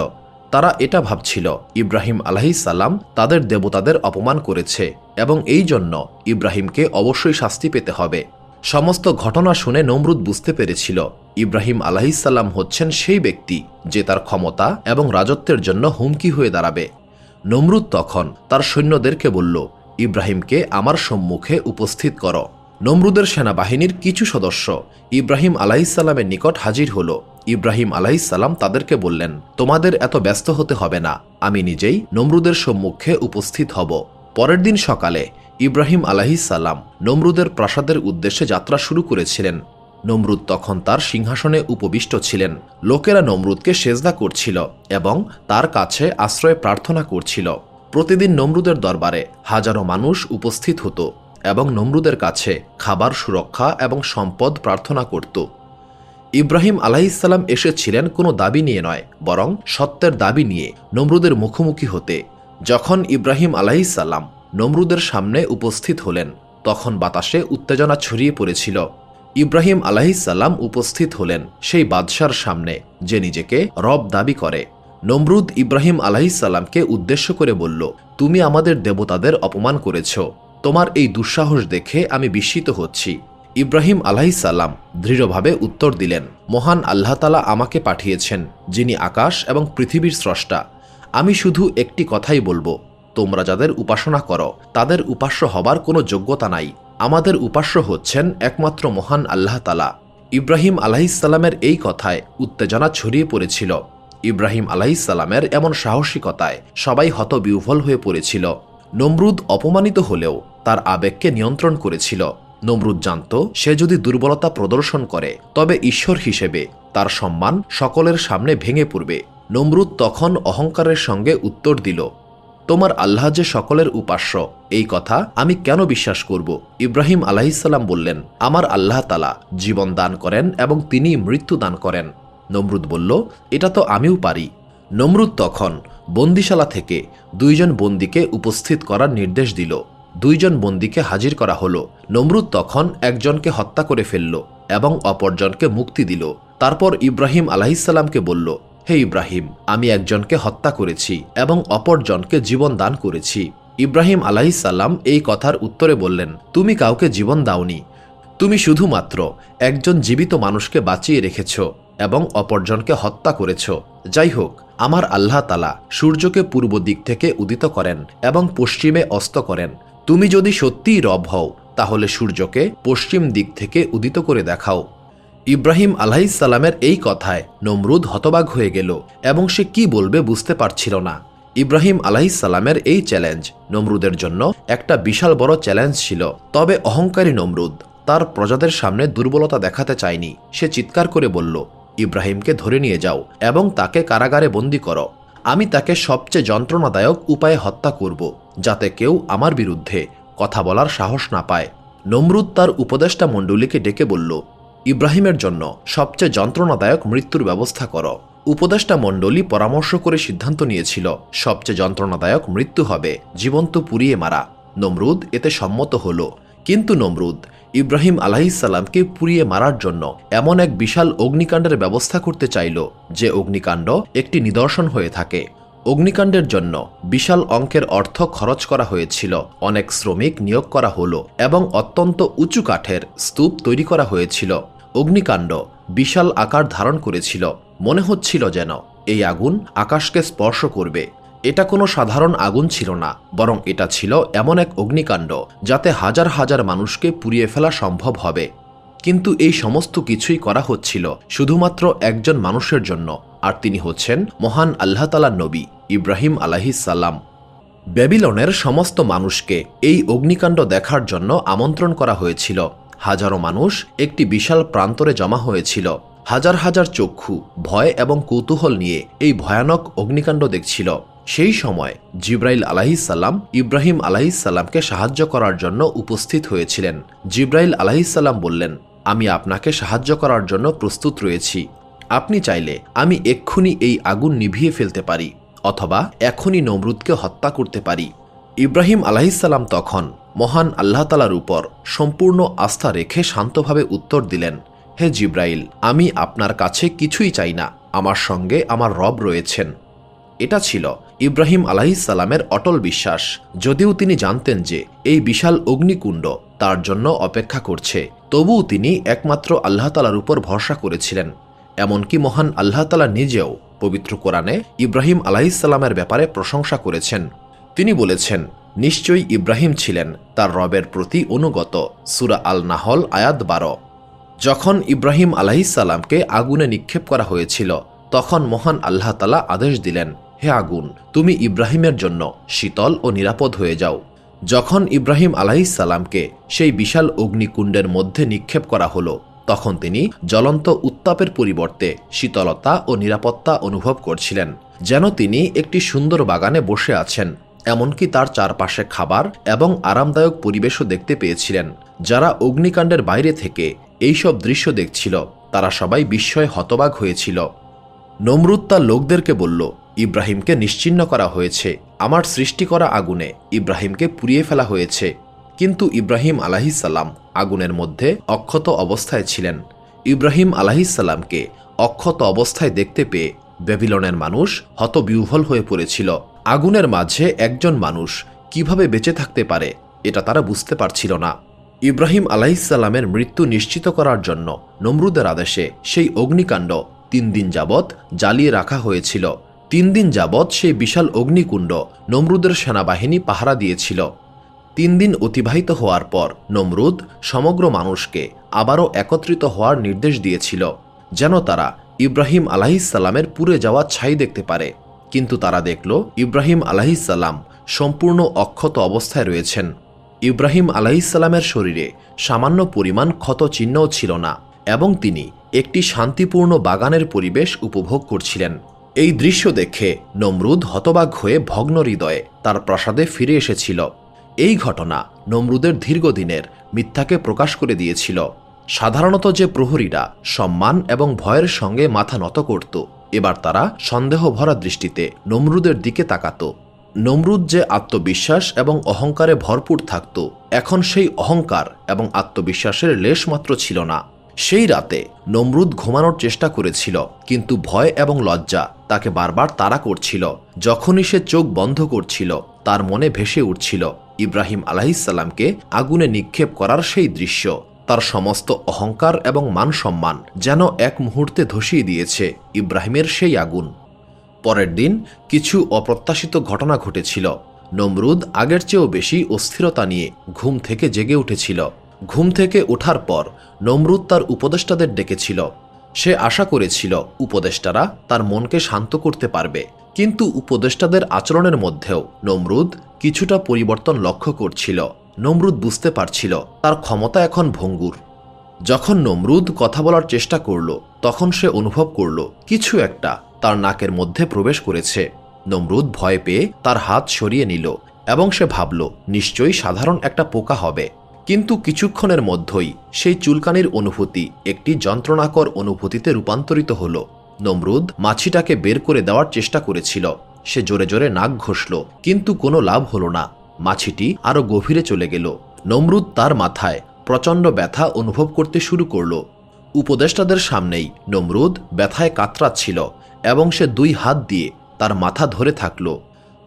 তারা এটা ভাবছিল, ইব্রাহিম আলাহিসাল্লাম তাদের দেবতাদের অপমান করেছে এবং এই জন্য ইব্রাহিমকে অবশ্যই শাস্তি পেতে হবে। সমস্ত ঘটনা শুনে নমরুদ বুঝতে পেরেছিল, ইব্রাহিম আলাহিসাল্লাম হচ্ছেন সেই ব্যক্তি যে তার ক্ষমতা এবং রাজত্বের জন্য হুমকি হয়ে দাঁড়াবে। নমরুদ তখন তার সৈন্যদেরকে বলল, ইব্রাহিমকে আমার সম্মুখে উপস্থিত করো। নমরুদের সেনাবাহিনীর কিছু সদস্য ইব্রাহিম আলাহিসাল্লামের নিকট হাজির হল। ইব্রাহিম আলাহিসাল্লাম তাদেরকে বললেন, তোমাদের এত ব্যস্ত হতে হবে না, আমি নিজেই নমরুদের সম্মুখে উপস্থিত হব। পরের দিন সকালে ইব্রাহিম আলাহিসাল্লাম নমরুদের প্রাসাদের উদ্দেশ্যে যাত্রা শুরু করেছিলেন। নমরুদ তখন তার সিংহাসনে উপবিষ্ট ছিলেন। লোকেরা নমরুদকে সেজদা করছিল এবং তার কাছে আশ্রয় প্রার্থনা করছিল। প্রতিদিন নমরুদের দরবারে হাজারো মানুষ উপস্থিত হতো এবং নমরুদের কাছে খাবার সুরক্ষা এবং সম্পদ প্রার্থনা করত। ইব্রাহিম আলাহিসাল্লাম এসেছিলেন কোনো দাবি নিয়ে নয়, বরং সত্যের দাবি নিয়ে নমরুদের মুখোমুখি হতে। যখন ইব্রাহিম আলাহিসাল্লাম নমরুদের সামনে উপস্থিত হলেন, তখন বাতাসে উত্তেজনা ছড়িয়ে পড়েছিল। ইব্রাহিম আলাহিসাল্লাম উপস্থিত হলেন সেই বাদশার সামনে, যে নিজেকে রব দাবি করে। নমরুদ ইব্রাহিম আলাহিসাল্লামকে উদ্দেশ্য করে বলল, তুমি আমাদের দেবতাদের অপমান করেছ। তোমার এই দুঃসাহস দেখে আমি বিস্মিত হচ্ছি। ইব্রাহিম আলাহিসাল্লাম দৃঢ়ভাবে উত্তর দিলেন, মহান আল্লাহতালা আমাকে পাঠিয়েছেন, যিনি আকাশ এবং পৃথিবীর স্রষ্টা। আমি শুধু একটি কথাই বলব, তোমরা যাদের উপাসনা করো, তাদের উপাস্য হবার কোনো যোগ্যতা নাই। আমাদের উপাস্য হচ্ছেন একমাত্র মহান আল্লাহ তালা। ইব্রাহিম আলাহিসাল্লামের এই কথায় উত্তেজনা ছড়িয়ে পড়েছিল। ইব্রাহিম আলাইসাল্লামের এমন সাহসিকতায় সবাই হতবিহ্বল হয়ে পড়েছিল। নমরুদ অপমানিত হলেও তার আবেগকে নিয়ন্ত্রণ করেছিল। নমরুদ জানত, সে যদি দুর্বলতা প্রদর্শন করে, তবে ঈশ্বর হিসেবে তার সম্মান সকলের সামনে ভেঙে পড়বে। নমরুদ তখন অহংকারের সঙ্গে উত্তর দিল, তোমার আল্লাহ যে সকলের উপাস্য, এই কথা আমি কেন বিশ্বাস করব? ইব্রাহিম আলাহিসাল্লাম বললেন, আমার আল্লাহ তালা জীবন দান করেন এবং তিনি মৃত্যু দান করেন। নমরুদ বলল, এটা তো আমিও পারি। নমরুদ তখন বন্দিশালা থেকে দুইজন বন্দিকে উপস্থিত করার নির্দেশ দিল। দুইজন বন্দীকে হাজির করা হলো। নমরুদ তখন একজনকে হত্যা করে ফেলল এবং অপরজনকে মুক্তি দিল। তারপর ইব্রাহিম আলাহিসাল্লামকে বলল, হে ইব্রাহিম, আমি একজনকে হত্যা করেছি এবং অপরজনকে জীবন দান করেছি। ইব্রাহিম আলাহিসাল্লাম এই কথার উত্তরে বললেন, তুমি কাউকে জীবন দাওনি। তুমি শুধুমাত্র একজন জীবিত মানুষকে বাঁচিয়ে রেখেছ এবং অপরজনকে হত্যা করেছ। যাই হোক, আমার আল্লাহ তালা সূর্যকে পূর্ব দিক থেকে উদিত করেন এবং পশ্চিমে অস্ত করেন। তুমি যদি সত্যিই রব হও, তাহলে সূর্যকে পশ্চিম দিক থেকে উদিত করে দেখাও। ইব্রাহিম আলাহিসাল্লামের এই কথায় নমরুদ হতবাগ হয়ে গেল এবং সে কি বলবে বুঝতে পারছিল না। ইব্রাহিম আলাহিসাল্লামের এই চ্যালেঞ্জ নমরুদের জন্য একটা বিশাল বড় চ্যালেঞ্জ ছিল। তবে অহংকারী নমরুদ তার প্রজাদের সামনে দুর্বলতা দেখাতে চায়নি। সে চিৎকার করে বলল, ইব্রাহিমকে ধরে নিয়ে যাও এবং তাকে কারাগারে বন্দি করো। আমি তাকে সবচেয়ে যন্ত্রণাদায়ক উপায়ে হত্যা করব, যাতে কেউ আমার বিরুদ্ধে কথা বলার সাহস না পায়। নমরুদ তার উপদেষ্টা মণ্ডলীকে ডেকে বলল, ইব্রাহিমের জন্য সবচেয়ে যন্ত্রণাদায়ক মৃত্যুর ব্যবস্থা করো। উপদেষ্টা মণ্ডলী পরামর্শ করে সিদ্ধান্ত নিয়েছিল, সবচেয়ে যন্ত্রণাদায়ক মৃত্যু হবে জীবন্ত পুড়িয়ে মারা। নমরুদ এতে সম্মত হল, কিন্তু নমরুদ ইব্রাহিম আলাহিসাল্লামকে পুড়িয়ে মারার জন্য এমন এক বিশাল অগ্নিকাণ্ডের ব্যবস্থা করতে চাইল, যে অগ্নিকাণ্ড একটি নিদর্শন হয়ে থাকে। অগ্নিকাণ্ডের জন্য বিশাল অঙ্কের অর্থ খরচ করা হয়েছিল, অনেক শ্রমিক নিয়োগ করা হলো এবং অত্যন্ত উঁচু কাঠের স্তূপ তৈরি করা হয়েছিল। অগ্নিকাণ্ড বিশাল আকার ধারণ করেছিল, মনে হচ্ছিল যেন এই আগুন আকাশকে স্পর্শ করবে। এটা কোনো সাধারণ আগুন ছিল না, বরং এটা ছিল এমন এক অগ্নিকাণ্ড, যাতে হাজার হাজার মানুষকে পুড়িয়ে ফেলা সম্ভব হবে। কিন্তু এই সমস্ত কিছুই করা হচ্ছিল শুধুমাত্র একজন মানুষের জন্য, আর তিনি হচ্ছেন মহান আল্লাহ তালার নবী, ইব্রাহিম আলাহিসাল্লাম ব্যাবিলনের সমস্ত মানুষকে এই অগ্নিকাণ্ড দেখার জন্য আমন্ত্রণ করা হয়েছিল। হাজারো মানুষ একটি বিশাল প্রান্তরে জমা হয়েছিল। হাজার হাজার চক্ষু, ভয় এবং কৌতূহল নিয়ে এই ভয়ানক অগ্নিকাণ্ড দেখছিল। সেই সময় জিব্রাইল আলাহিসাল্লাম ইব্রাহিম আলাহিসাল্লামকে সাহায্য করার জন্য উপস্থিত হয়েছিলেন। জিব্রাইল আলাহিসাল্লাম বললেন, আমি আপনাকে সাহায্য করার জন্য প্রস্তুত রয়েছি। আপনি চাইলে আমি এক্ষুনি এই আগুন নিভিয়ে ফেলতে পারি, অথবা এখনই নমরুদকে হত্যা করতে পারি। ইব্রাহিম আলাহিসাল্লাম তখন মহান আল্লাহ তালার উপর সম্পূর্ণ আস্থা রেখে শান্তভাবে উত্তর দিলেন, হে জিব্রাইল, আমি আপনার কাছে কিছুই চাই না। আমার সঙ্গে আমার রব রয়েছেন। এটা ছিল ইব্রাহিম আলাহিসাল্লামের অটল বিশ্বাস। যদিও তিনি জানতেন যে এই বিশাল অগ্নিকুণ্ড তার জন্য অপেক্ষা করছে, তবুও তিনি একমাত্র আল্লাহ তালার উপর ভরসা করেছিলেন। এমনকি মহান আল্লাহ তালা নিজেও পবিত্র কোরআনে ইব্রাহিম আলাহিসাল্লামের ব্যাপারে প্রশংসা করেছেন। তিনি বলেছেন, নিশ্চয়ই ইব্রাহিম ছিলেন তার রবের প্রতি অনুগত। সুরা আল নাহল আয়াত বারো। যখন ইব্রাহিম আলাহিসাল্লামকে আগুনে নিক্ষেপ করা হয়েছিল, তখন মহান আল্লাহ তালা আদেশ দিলেন হে আগুন, তুমি ইব্রাহিমের জন্য শীতল ও নিরাপদ হয়ে যাও। যখন ইব্রাহিম আলাহিসাল্লামকে সেই বিশাল অগ্নিকুণ্ডের মধ্যে নিক্ষেপ করা হলো, তখন তিনি জ্বলন্ত উত্তাপের পরিবর্তে শীতলতা ও নিরাপত্তা অনুভব করছিলেন, যেন তিনি একটি সুন্দর বাগানে বসে আছেন, এমনকি তার চারপাশে খাবার এবং আরামদায়ক পরিবেশও দেখতে পেয়েছিলেন। যারা অগ্নিকাণ্ডের বাইরে থেকে এইসব দৃশ্য দেখছিল, তারা সবাই বিস্ময়ে হতবাক হয়েছিল। নমরুদ তার লোকদেরকে বলল ইব্রাহিমকে নিশ্চিন্ন করা হয়েছে। আমার সৃষ্টি করা আগুনে ইব্রাহিমকে পুড়িয়ে ফেলা হয়েছে। কিন্তু ইব্রাহিম আলাহিসাল্লাম আগুনের মধ্যে অক্ষত অবস্থায় ছিলেন। ইব্রাহিম আলাহিসাল্লামকে অক্ষত অবস্থায় দেখতে পেয়ে বেবিলনের মানুষ হতবিহ্বল হয়ে পড়েছিল। আগুনের মাঝে একজন মানুষ কীভাবে বেঁচে থাকতে পারে, এটা তারা বুঝতে পারছিল না। ইব্রাহিম আলাহিসাল্লামের মৃত্যু নিশ্চিত করার জন্য নমরুদের আদেশে সেই অগ্নিকাণ্ড তিন দিন যাবৎ জ্বালিয়ে রাখা হয়েছিল। তিন দিন যাবৎ সেই বিশাল অগ্নিকুণ্ড নমরুদের সেনাবাহিনী পাহারা দিয়েছিল। তিন দিন অতিবাহিত হওয়ার পর নমরুদ সমগ্র মানুষকে আবারও একত্রিত হওয়ার নির্দেশ দিয়েছিল, যেন তারা ইব্রাহিম আলাহিসাল্লামের পুড়ে যাওয়া ছাই দেখতে পারে। কিন্তু তারা দেখল ইব্রাহিম আলাহিসাল্লাম সম্পূর্ণ অক্ষত অবস্থায় রয়েছেন। ইব্রাহিম আলাহিসাল্লামের শরীরে সামান্য পরিমাণ ক্ষত চিহ্নও ছিল না এবং তিনি একটি শান্তিপূর্ণ বাগানের পরিবেশ উপভোগ করছিলেন। এই দৃশ্য দেখে নমরুদ হতবাক হয়ে ভগ্ন হৃদয়ে তার প্রাসাদে ফিরে এসেছিল। এই ঘটনা নমরুদের দীর্ঘদিনের মিথ্যাকে প্রকাশ করে দিয়েছিল। সাধারণত যে প্রহরীরা সম্মান এবং ভয়ের সঙ্গে মাথা নত করত, এবার তারা সন্দেহ ভরা দৃষ্টিতে নমরুদের দিকে তাকাত। নমরুদ যে আত্মবিশ্বাস এবং অহংকারে ভরপুর থাকত, এখন সেই অহংকার এবং আত্মবিশ্বাসের লেশমাত্র ছিল না। সেই রাতে নমরুদ ঘুমানোর চেষ্টা করেছিল, কিন্তু ভয় এবং লজ্জা তাকে বারবার তাড়া করছিল। যখনই সে চোখ বন্ধ করছিল, তার মনে ভেসে উঠছিল ইব্রাহিম আলাহিসাল্লামকে আগুনে নিক্ষেপ করার সেই দৃশ্য। তার সমস্ত অহংকার এবং মান সম্মান যেন এক মুহূর্তে ধসিয়ে দিয়েছে ইব্রাহিমের সেই আগুন। পরের দিন কিছু অপ্রত্যাশিত ঘটনা ঘটেছিল। নমরুদ আগের চেয়েও বেশি অস্থিরতা নিয়ে ঘুম থেকে জেগে উঠেছিল। ঘুম থেকে ওঠার পর নমরুদ তার উপদেষ্টাদের ডেকেছিল। সে আশা করেছিল উপদেষ্টারা তার মনকে শান্ত করতে পারবে। কিন্তু উপদেষ্টাদের আচরণের মধ্যেও নমরুদ কিছুটা পরিবর্তন লক্ষ্য করছিল। নমরুদ বুঝতে পারছিল তার ক্ষমতা এখন ভঙ্গুর। যখন নমরুদ কথা বলার চেষ্টা করল, তখন সে অনুভব করল কিছু একটা তার নাকের মধ্যে প্রবেশ করেছে। নমরুদ ভয় পেয়ে তার হাত সরিয়ে নিল এবং সে ভাবল, নিশ্চয়ই সাধারণ একটা পোকা হবে। কিন্তু কিছুক্ষণের মধ্যেই সেই চুলকানির অনুভূতি একটি যন্ত্রণাকর অনুভূতিতে রূপান্তরিত হল। নমরুদ মাছিটাকে বের করে দেওয়ার চেষ্টা করেছিল। সে জোরে জোরে নাক ঘষল, কিন্তু কোনো লাভ হল না। মাছিটি আরও গভীরে চলে গেল। নমরুদ তার মাথায় প্রচণ্ড ব্যথা অনুভব করতে শুরু করল। উপদেষ্টাদের সামনেই নমরুদ ব্যথায় কাতরাচ্ছিল এবং সে দুই হাত দিয়ে তার মাথা ধরে থাকল।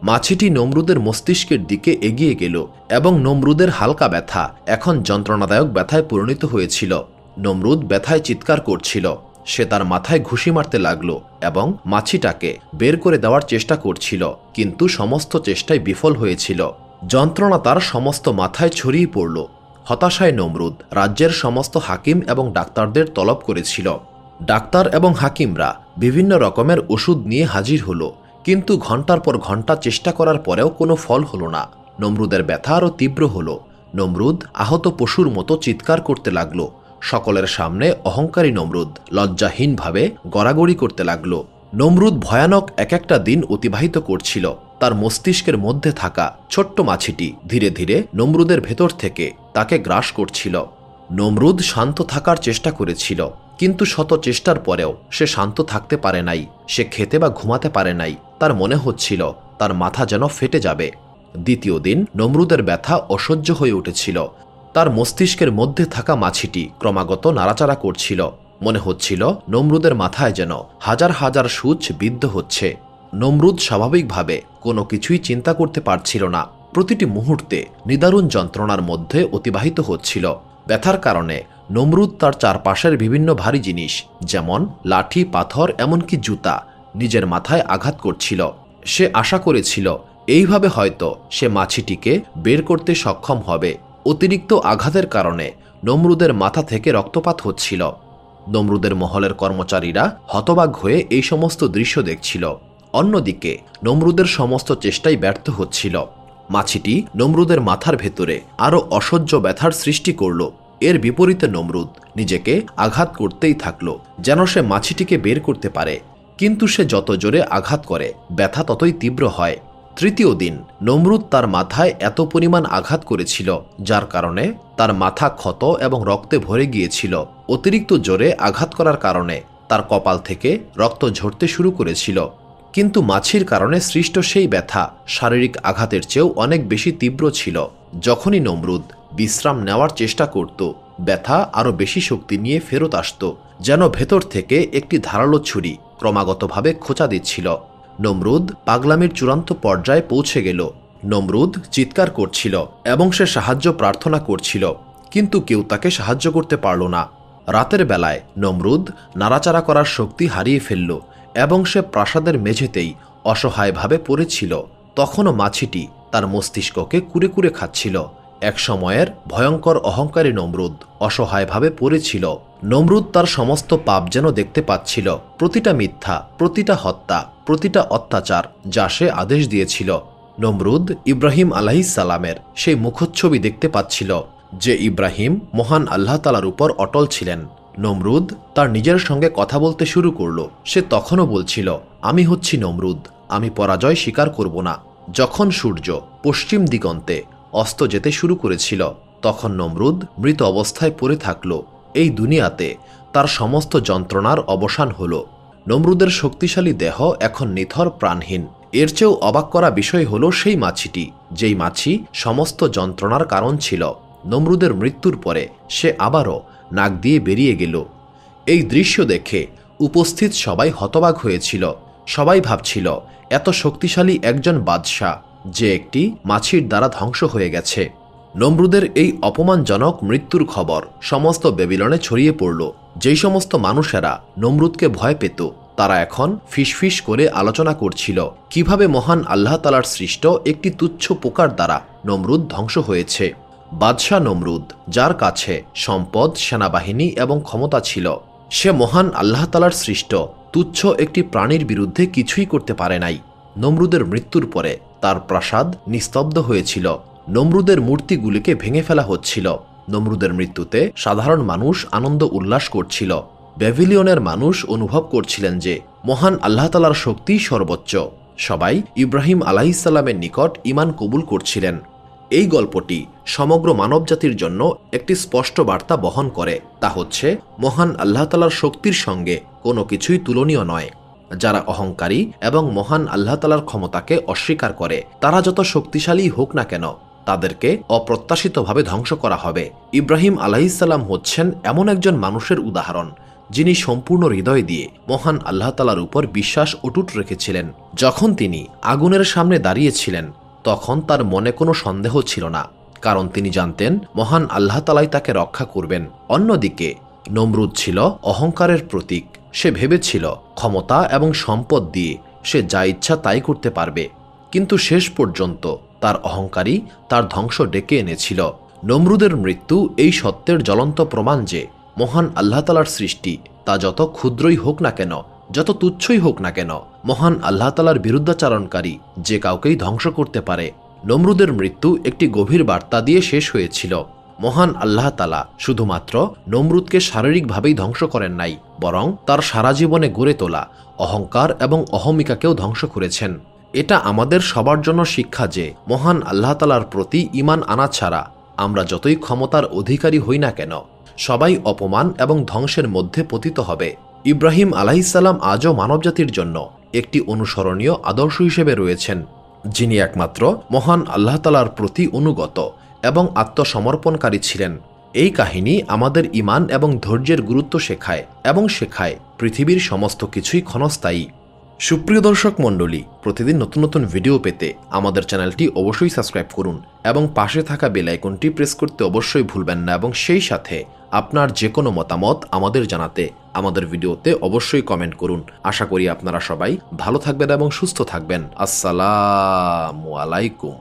মাছিটি নমরুদের মস্তিষ্কের দিকে এগিয়ে গেল এবং নমরুদের হালকা ব্যথা, এখন যন্ত্রণাদায়ক ব্যথায় পরিণত হয়েছিল। নমরুদ ব্যথায় চিৎকার করছিল। সে তার মাথায় ঘুষি মারতে লাগল এবং মাছিটাকে বের করে দেওয়ার চেষ্টা করছিল, কিন্তু সমস্ত চেষ্টায় বিফল হয়েছিল। যন্ত্রণা তার সমস্ত মাথায় ছড়িয়ে পড়ল। হতাশায় নমরুদ রাজ্যের সমস্ত হাকিম এবং ডাক্তারদের তলব করেছিল। ডাক্তার এবং হাকিমরা বিভিন্ন রকমের ওষুধ নিয়ে হাজির হলো। কিন্তু ঘণ্টার পর ঘণ্টা চেষ্টা করার পরেও কোনো ফল হলো না। নমরুদের ব্যথা আরও তীব্র হলো। নমরুদ আহত পশুর মতো চিৎকার করতে লাগল। সকলের সামনে অহংকারী নমরুদ লজ্জাহীনভাবে গড়াগড়ি করতে লাগল। নমরুদ ভয়ানক এক একটা দিন অতিবাহিত করছিল। তার মস্তিষ্কের মধ্যে থাকা ছোট্ট মাছিটি ধীরে ধীরে নমরুদের ভেতর থেকে তাকে গ্রাস করছিল। নমরুদ শান্ত থাকার চেষ্টা করেছিল। কিন্তু শত চেষ্টার পরেও সে শান্ত থাকতে পারে নাই, সে খেতে বা ঘুমাতে পারে নাই, তার মনে হচ্ছিল তার মাথা যেন ফেটে যাবে। দ্বিতীয় দিন নমরুদের ব্যথা অসহ্য হয়ে উঠেছিল। তার মস্তিষ্কের মধ্যে থাকা মাছিটি ক্রমাগত নাড়াচাড়া করছিল। মনে হচ্ছিল নমরুদের মাথায় যেন হাজার হাজার সূচ বিদ্ধ হচ্ছে। নমরুদ স্বাভাবিকভাবে কোনো কিছুই চিন্তা করতে পারছিল না। প্রতিটি মুহূর্তে নিদারুণ যন্ত্রণার মধ্যে অতিবাহিত হচ্ছিল। ব্যথার কারণে নমরুদ তার চারপাশের বিভিন্ন ভারী জিনিস, যেমন লাঠি, পাথর, এমনকি জুতা, নিজের মাথায় আঘাত করছিল। সে আশা করেছিল, এইভাবে হয়তো সে মাছিটিকে বের করতে সক্ষম হবে। অতিরিক্ত আঘাতের কারণে নমরুদের মাথা থেকে রক্তপাত হচ্ছিল। নমরুদের মহলের কর্মচারীরা হতবাক হয়ে এই সমস্ত দৃশ্য দেখছিল। অন্যদিকে, নমরুদের সমস্ত চেষ্টাই ব্যর্থ হচ্ছিল। মাছিটি নমরুদের মাথার ভেতরে আরও অসহ্য ব্যথার সৃষ্টি করল। এর বিপরীতে নমরুদ নিজেকে আঘাত করতেই থাকল, যেন সে মাছিটিকে বের করতে পারে। কিন্তু সে যত জোরে আঘাত করে, ব্যথা ততই তীব্র হয়। তৃতীয় দিন, নমরুদ তার মাথায় এত পরিমাণ আঘাত করেছিল, যার কারণে তার মাথা ক্ষত এবং রক্তে ভরে গিয়েছিল। অতিরিক্ত জোরে আঘাত করার কারণে তার কপাল থেকে রক্ত ঝরতে শুরু করেছিল। কিন্তু মাছির কারণে সৃষ্ট সেই ব্যথা শারীরিক আঘাতের চেয়েও অনেক বেশি তীব্র ছিল। যখনই নমরুদ বিশ্রাম নেওয়ার চেষ্টা করত, ব্যথা আরও বেশি শক্তি নিয়ে ফেরত আসত, যেন ভেতর থেকে একটি ধারালো ছুরি ক্রমাগতভাবে খোঁচা দিচ্ছিল। নমরুদ পাগলামির চূড়ান্ত পর্যায়ে পৌঁছে গেল। নমরুদ চিৎকার করছিল এবং সে সাহায্য প্রার্থনা করছিল, কিন্তু কেউ তাকে সাহায্য করতে পারল না। রাতের বেলায় নমরুদ নাড়াচাড়া করার শক্তি হারিয়ে ফেলল এবং সে প্রাসাদের মেঝেতেই অসহায়ভাবে পড়েছিল। তখনও মাছিটি তার মস্তিষ্ককে কুরে কুরে খাচ্ছিল। এক সময়ের ভয়ঙ্কর অহংকারী নমরুদ অসহায়ভাবে পড়েছিল। নমরুদ তার সমস্ত পাপ যেন দেখতে পাচ্ছিল। প্রতিটা মিথ্যা, প্রতিটা হত্যা, প্রতিটা অত্যাচার যা সে আদেশ দিয়েছিল। নমরুদ ইব্রাহিম সালামের সেই মুখচ্ছবি দেখতে পাচ্ছিল যে ইব্রাহিম মহান আল্লাহ তালার উপর অটল ছিলেন। নমরুদ তার নিজের সঙ্গে কথা বলতে শুরু করল। সে তখনও বলছিল, আমি হচ্ছি নমরুদ, আমি পরাজয় স্বীকার করব না। যখন সূর্য পশ্চিম দিগন্তে অস্ত যেতে শুরু করেছিল, তখন নমরুদ মৃত অবস্থায় পড়ে থাকল। এই দুনিয়াতে তার সমস্ত যন্ত্রণার অবসান হল। নমরুদের শক্তিশালী দেহ এখন নিথর প্রাণহীন। এর চেয়েও অবাক করা বিষয় হল সেই মাছিটি, যেই মাছি সমস্ত যন্ত্রণার কারণ ছিল। নমরুদের মৃত্যুর পরে সে আবারও নাক দিয়ে বেরিয়ে গেল। এই দৃশ্য দেখে উপস্থিত সবাই হতবাক হয়েছিল। সবাই ভাবছিল, এত শক্তিশালী একজন বাদশাহ যে একটি মাছির দ্বারা ধ্বংস হয়ে গেছে। নমরুদের এই অপমানজনক মৃত্যুর খবর সমস্ত বেবিলনে ছড়িয়ে পড়ল। যেই সমস্ত মানুষেরা নমরুদকে ভয় পেত, তারা এখন ফিসফিস করে আলোচনা করছিল, কীভাবে মহান আল্লাহ তালার সৃষ্ট একটি তুচ্ছ পোকার দ্বারা নমরুদ ধ্বংস হয়েছে। বাদশাহ নমরুদ, যার কাছে সম্পদ, সেনাবাহিনী এবং ক্ষমতা ছিল। সে মহান আল্লাহ তালার সৃষ্ট, তুচ্ছ একটি প্রাণীর বিরুদ্ধে কিছুই করতে পারে নাই। নমরুদের মৃত্যুর পরে তার প্রাসাদ নিস্তব্ধ হয়েছিল। নমরুদের মূর্তিগুলিকে ভেঙে ফেলা হচ্ছিল। নমরুদের মৃত্যুতে সাধারণ মানুষ আনন্দ উল্লাস করছিল। ব্যাভিলিয়নের মানুষ অনুভব করছিলেন যে, মহান আল্লাহ তালার শক্তি সর্বোচ্চ। সবাই ইব্রাহিম আলাহিসাল্লামের নিকট ইমান কবুল করছিলেন। এই গল্পটি সমগ্র মানবজাতির জন্য একটি স্পষ্ট বার্তা বহন করে। তা হচ্ছে, মহান আল্লাহ তালার শক্তির সঙ্গে কোনো কিছুই তুলনীয় নয়। যারা অহংকারী এবং মহান আল্লাহ তালার ক্ষমতাকে অস্বীকার করে, তারা যত শক্তিশালী হোক না কেন, তাদেরকে অপ্রত্যাশিতভাবে ধ্বংস করা হবে। ইব্রাহিম আলাহিসাল্লাম হচ্ছেন এমন একজন মানুষের উদাহরণ, যিনি সম্পূর্ণ হৃদয় দিয়ে মহান আল্লাহ তালার উপর বিশ্বাস অটুট রেখেছিলেন। যখন তিনি আগুনের সামনে দাঁড়িয়েছিলেন তখন তার মনে কোনো সন্দেহ ছিল না, কারণ তিনি জানতেন মহান আল্লাহ তালাই তাকে রক্ষা করবেন। অন্যদিকে নমরুদ ছিল অহংকারের প্রতীক। সে ভেবেছিল ক্ষমতা এবং সম্পদ দিয়ে সে যা ইচ্ছা তাই করতে পারবে। কিন্তু শেষ পর্যন্ত তার অহংকারী তার ধ্বংস ডেকে এনেছিল। নমরুদের মৃত্যু এই সত্যের জ্বলন্ত প্রমাণ যে মহান আল্লাহতালার সৃষ্টি তা যত ক্ষুদ্রই হোক না কেন যত তুচ্ছই হোক না কেন, মহান আল্লাহ তালার বিরুদ্ধাচারণকারী যে কাউকেই ধ্বংস করতে পারে, নমরুদের মৃত্যু একটি গভীর বার্তা দিয়ে শেষ হয়েছিল। মহান আল্লাহ তালা শুধুমাত্র নমরুদকে শারীরিকভাবেই ধ্বংস করেন নাই, বরং তার সারা জীবনে গড়ে তোলা অহংকার এবং অহমিকাকেও ধ্বংস করেছেন। এটা আমাদের সবার জন্য শিক্ষা যে, মহান আল্লাহ তালার প্রতি ইমান আনা ছাড়া আমরা যতই ক্ষমতার অধিকারী হই না কেন, সবাই অপমান এবং ধ্বংসের মধ্যে পতিত হবে। ইব্রাহিম আলাহিসাল্লাম আজও মানবজাতির জন্য একটি অনুসরণীয় আদর্শ হিসেবে রয়েছেন, যিনি একমাত্র মহান আল্লাহ তালার প্রতি অনুগত এবং আত্মসমর্পণকারী ছিলেন। এই কাহিনী আমাদের ইমান এবং ধৈর্যের গুরুত্ব শেখায় এবং শেখায় পৃথিবীর সমস্ত কিছুই ক্ষণস্থায়ী। সুপ্রিয় দর্শক মণ্ডলী, প্রতিদিন নতুন নতুন ভিডিও পেতে আমাদের চ্যানেলটি অবশ্যই সাবস্ক্রাইব করুন এবং পাশে থাকা বেল আইকনটি প্রেস করতে অবশ্যই ভুলবেন না এবং সেই সাথে আপনার যে কোনো মতামত আমাদের জানাতে, আমাদের ভিডিওতে অবশ্যই কমেন্ট করুন। আশা করি আপনারা সবাই ভালো থাকবেন এবং সুস্থ থাকবেন। আসসালামু আলাইকুম।